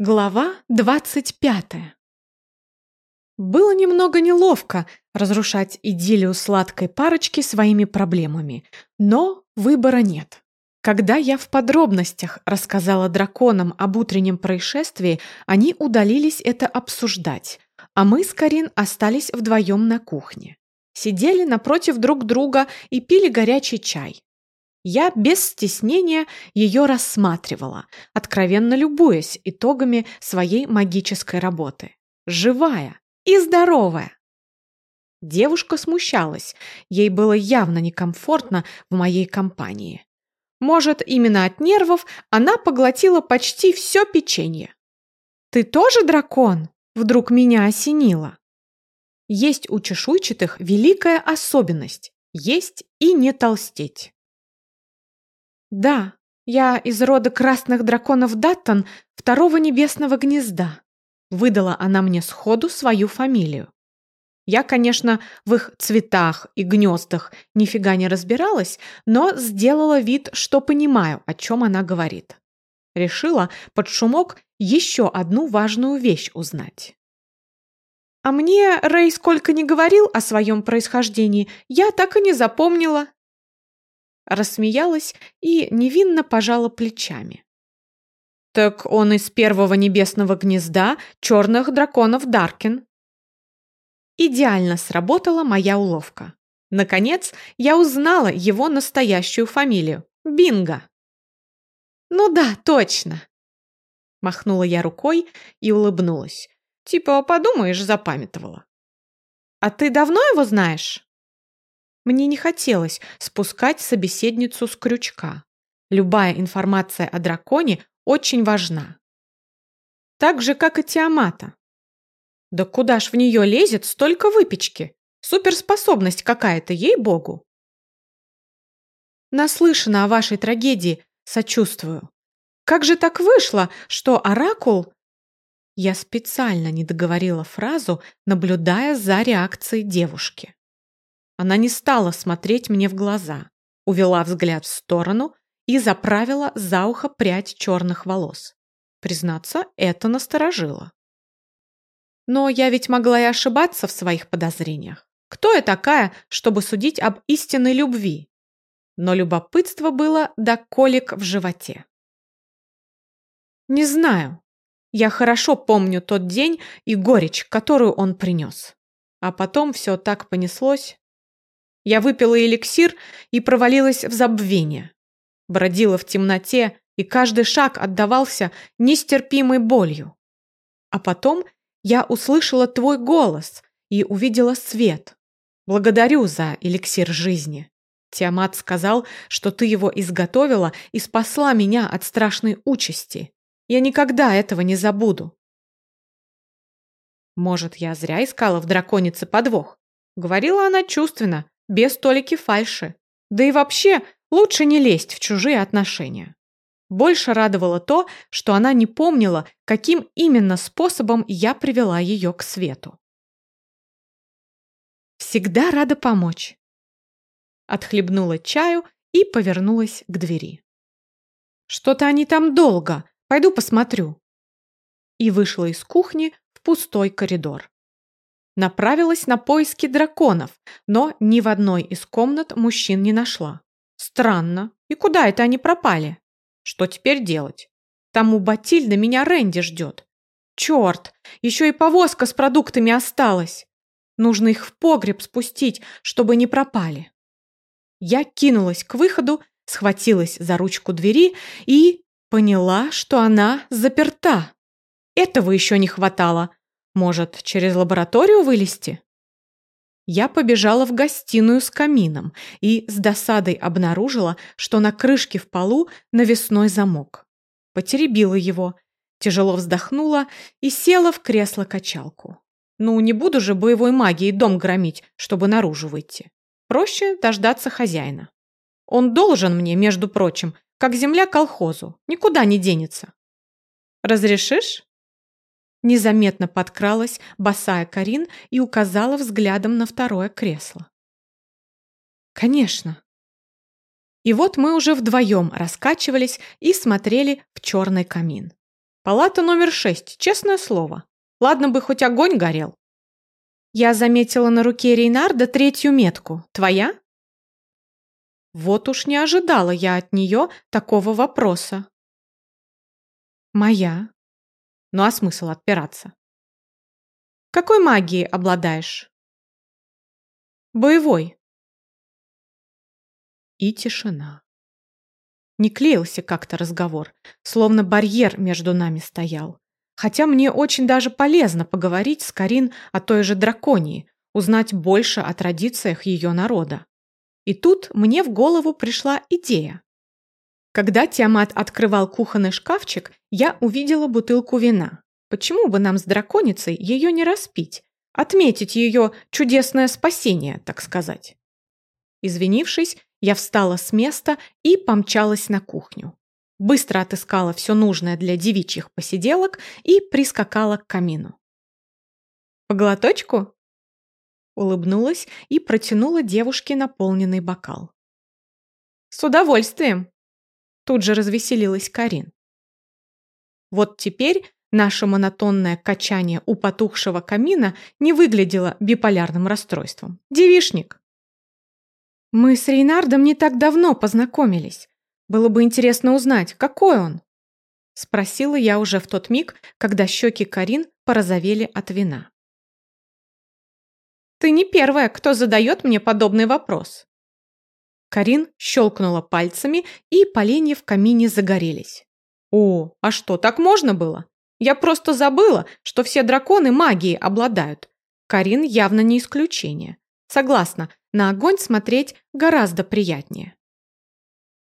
Глава двадцать пятая. Было немного неловко разрушать идиллию сладкой парочки своими проблемами, но выбора нет. Когда я в подробностях рассказала драконам об утреннем происшествии, они удалились это обсуждать, а мы с Карин остались вдвоем на кухне. Сидели напротив друг друга и пили горячий чай. Я без стеснения ее рассматривала, откровенно любуясь итогами своей магической работы. Живая и здоровая. Девушка смущалась, ей было явно некомфортно в моей компании. Может, именно от нервов она поглотила почти все печенье. «Ты тоже дракон?» – вдруг меня осенило. Есть у чешуйчатых великая особенность – есть и не толстеть. «Да, я из рода красных драконов Даттон второго небесного гнезда», выдала она мне сходу свою фамилию. Я, конечно, в их цветах и гнездах нифига не разбиралась, но сделала вид, что понимаю, о чем она говорит. Решила под шумок еще одну важную вещь узнать. А мне Рэй сколько не говорил о своем происхождении, я так и не запомнила, рассмеялась и невинно пожала плечами. «Так он из первого небесного гнезда черных драконов Даркин». Идеально сработала моя уловка. Наконец, я узнала его настоящую фамилию – Бинго. «Ну да, точно!» Махнула я рукой и улыбнулась. Типа, подумаешь, запамятовала. «А ты давно его знаешь?» Мне не хотелось спускать собеседницу с крючка. Любая информация о драконе очень важна. Так же, как и Тиамата. Да куда ж в нее лезет столько выпечки? Суперспособность какая-то, ей-богу. Наслышана о вашей трагедии, сочувствую. Как же так вышло, что Оракул... Я специально не договорила фразу, наблюдая за реакцией девушки. Она не стала смотреть мне в глаза, увела взгляд в сторону и заправила за ухо прядь черных волос. Признаться, это насторожило. Но я ведь могла и ошибаться в своих подозрениях. Кто я такая, чтобы судить об истинной любви? Но любопытство было до колик в животе. Не знаю. Я хорошо помню тот день и горечь, которую он принес. А потом все так понеслось. Я выпила эликсир и провалилась в забвение. Бродила в темноте, и каждый шаг отдавался нестерпимой болью. А потом я услышала твой голос и увидела свет. Благодарю за эликсир жизни. Тиамат сказал, что ты его изготовила и спасла меня от страшной участи. Я никогда этого не забуду. Может, я зря искала в драконице подвох? Говорила она чувственно, без толики фальши. Да и вообще, лучше не лезть в чужие отношения. Больше радовало то, что она не помнила, каким именно способом я привела ее к свету. «Всегда рада помочь», — отхлебнула чаю и повернулась к двери. «Что-то они там долго, пойду посмотрю». И вышла из кухни в пустой коридор. Направилась на поиски драконов, но ни в одной из комнат мужчин не нашла. Странно. И куда это они пропали? Что теперь делать? Там у Батильда меня Рэнди ждет. Черт, еще и повозка с продуктами осталась. Нужно их в погреб спустить, чтобы не пропали. Я кинулась к выходу, схватилась за ручку двери и поняла, что она заперта. Этого еще не хватало. Может, через лабораторию вылезти? Я побежала в гостиную с камином и с досадой обнаружила, что на крышке в полу навесной замок. Потеребила его, тяжело вздохнула и села в кресло-качалку. Ну, не буду же боевой магией дом громить, чтобы наружу выйти. Проще дождаться хозяина. Он должен мне, между прочим, как земля колхозу, никуда не денется. Разрешишь? Незаметно подкралась босая Карин и указала взглядом на второе кресло. «Конечно». И вот мы уже вдвоем раскачивались и смотрели в черный камин. Палата номер шесть, честное слово. Ладно бы хоть огонь горел. Я заметила на руке Рейнарда третью метку. Твоя? Вот уж не ожидала я от нее такого вопроса. Моя. Ну а смысл отпираться? Какой магией обладаешь? Боевой. И тишина. Не клеился как-то разговор, словно барьер между нами стоял. Хотя мне очень даже полезно поговорить с Карин о той же драконии, узнать больше о традициях ее народа. И тут мне в голову пришла идея. Когда Тиамат открывал кухонный шкафчик, я увидела бутылку вина. Почему бы нам с драконицей ее не распить? Отметить ее чудесное спасение, так сказать. Извинившись, я встала с места и помчалась на кухню быстро отыскала все нужное для девичьих посиделок и прискакала к камину. «По глоточку?» Улыбнулась и протянула девушке наполненный бокал. «С удовольствием!» Тут же развеселилась Карин. Вот теперь наше монотонное качание у потухшего камина не выглядело биполярным расстройством. Девишник. Мы с Рейнардом не так давно познакомились. Было бы интересно узнать, какой он?» Спросила я уже в тот миг, когда щеки Карин порозовели от вина. «Ты не первая, кто задает мне подобный вопрос». Карин щелкнула пальцами, и поленья в камине загорелись. «О, а что, так можно было? Я просто забыла, что все драконы магией обладают. Карин явно не исключение. Согласна, на огонь смотреть гораздо приятнее.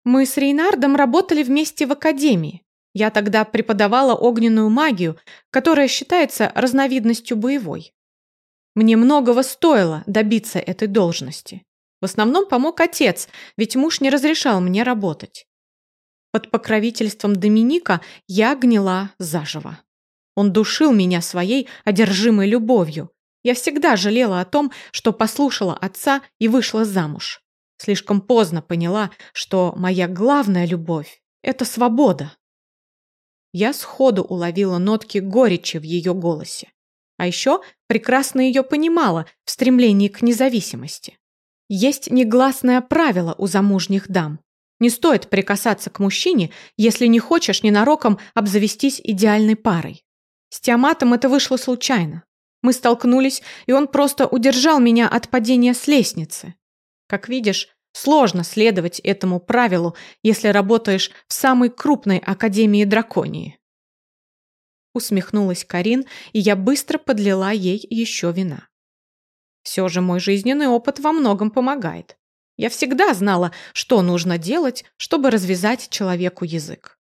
Мы с Рейнардом работали вместе в академии. Я тогда преподавала огненную магию, которая считается разновидностью боевой. Мне многого стоило добиться этой должности. В основном помог отец, ведь муж не разрешал мне работать. Под покровительством Доминика я гнила заживо. Он душил меня своей одержимой любовью. Я всегда жалела о том, что послушала отца и вышла замуж. Слишком поздно поняла, что моя главная любовь – это свобода. Я сходу уловила нотки горечи в ее голосе. А еще прекрасно ее понимала в стремлении к независимости. Есть негласное правило у замужних дам. Не стоит прикасаться к мужчине, если не хочешь ненароком обзавестись идеальной парой. С Тиаматом это вышло случайно. Мы столкнулись, и он просто удержал меня от падения с лестницы. Как видишь, сложно следовать этому правилу, если работаешь в самой крупной академии драконии. Усмехнулась Карин, и я быстро подлила ей еще вина. Все же мой жизненный опыт во многом помогает. Я всегда знала, что нужно делать, чтобы развязать человеку язык.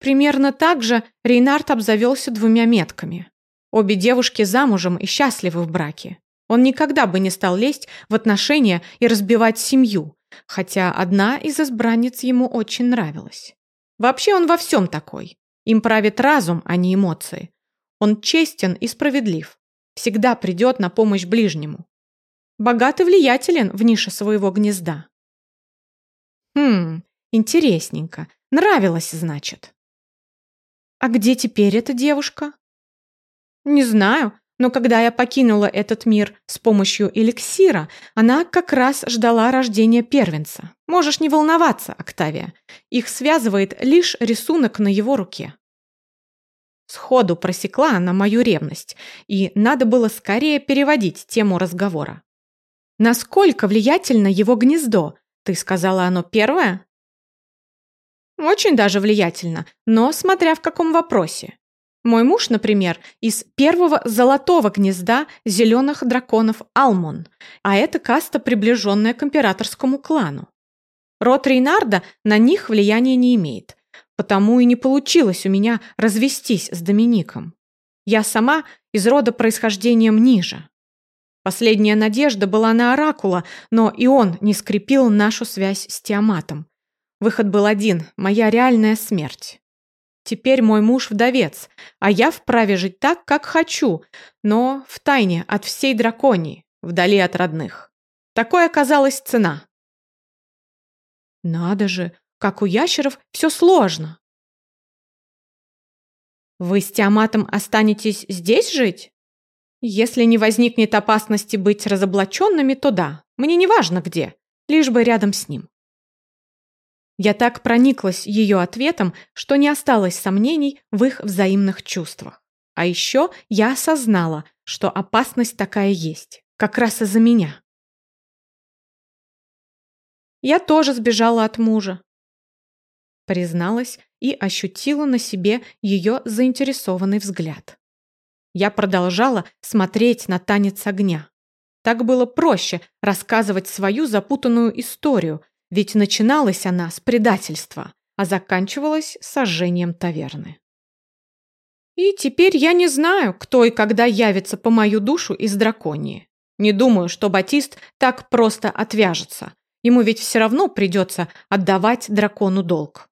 Примерно так же Рейнард обзавелся двумя метками. Обе девушки замужем и счастливы в браке. Он никогда бы не стал лезть в отношения и разбивать семью, хотя одна из избранниц ему очень нравилась. Вообще он во всем такой. Им правит разум, а не эмоции. Он честен и справедлив. Всегда придет на помощь ближнему. Богат и влиятелен в нише своего гнезда. Хм, интересненько. Нравилось, значит. А где теперь эта девушка? Не знаю, но когда я покинула этот мир с помощью эликсира, она как раз ждала рождения первенца. Можешь не волноваться, Октавия. Их связывает лишь рисунок на его руке. Сходу просекла она мою ревность, и надо было скорее переводить тему разговора. «Насколько влиятельно его гнездо? Ты сказала, оно первое?» «Очень даже влиятельно, но смотря в каком вопросе. Мой муж, например, из первого золотого гнезда зеленых драконов Алмон, а это каста, приближенная к императорскому клану. Род Рейнарда на них влияния не имеет, потому и не получилось у меня развестись с Домиником. Я сама из рода происхождением ниже. Последняя надежда была на Оракула, но и он не скрепил нашу связь с Тиаматом. Выход был один – моя реальная смерть. Теперь мой муж вдовец, а я вправе жить так, как хочу, но в тайне от всей драконии, вдали от родных. Такой оказалась цена. Надо же, как у ящеров все сложно. Вы с Тиаматом останетесь здесь жить? Если не возникнет опасности быть разоблаченными, то да. Мне не важно где, лишь бы рядом с ним. Я так прониклась ее ответом, что не осталось сомнений в их взаимных чувствах. А еще я осознала, что опасность такая есть, как раз из-за меня. Я тоже сбежала от мужа. Призналась и ощутила на себе ее заинтересованный взгляд. Я продолжала смотреть на танец огня. Так было проще рассказывать свою запутанную историю, ведь начиналась она с предательства, а заканчивалась сожжением таверны. И теперь я не знаю, кто и когда явится по мою душу из драконии. Не думаю, что Батист так просто отвяжется. Ему ведь все равно придется отдавать дракону долг.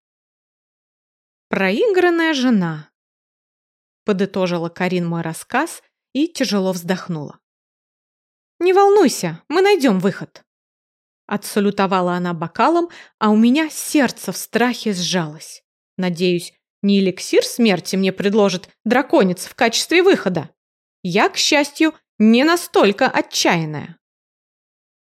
«Проигранная жена», — подытожила Карин мой рассказ и тяжело вздохнула. «Не волнуйся, мы найдем выход». Отсалютовала она бокалом, а у меня сердце в страхе сжалось. Надеюсь, не эликсир смерти мне предложит драконец в качестве выхода. Я, к счастью, не настолько отчаянная.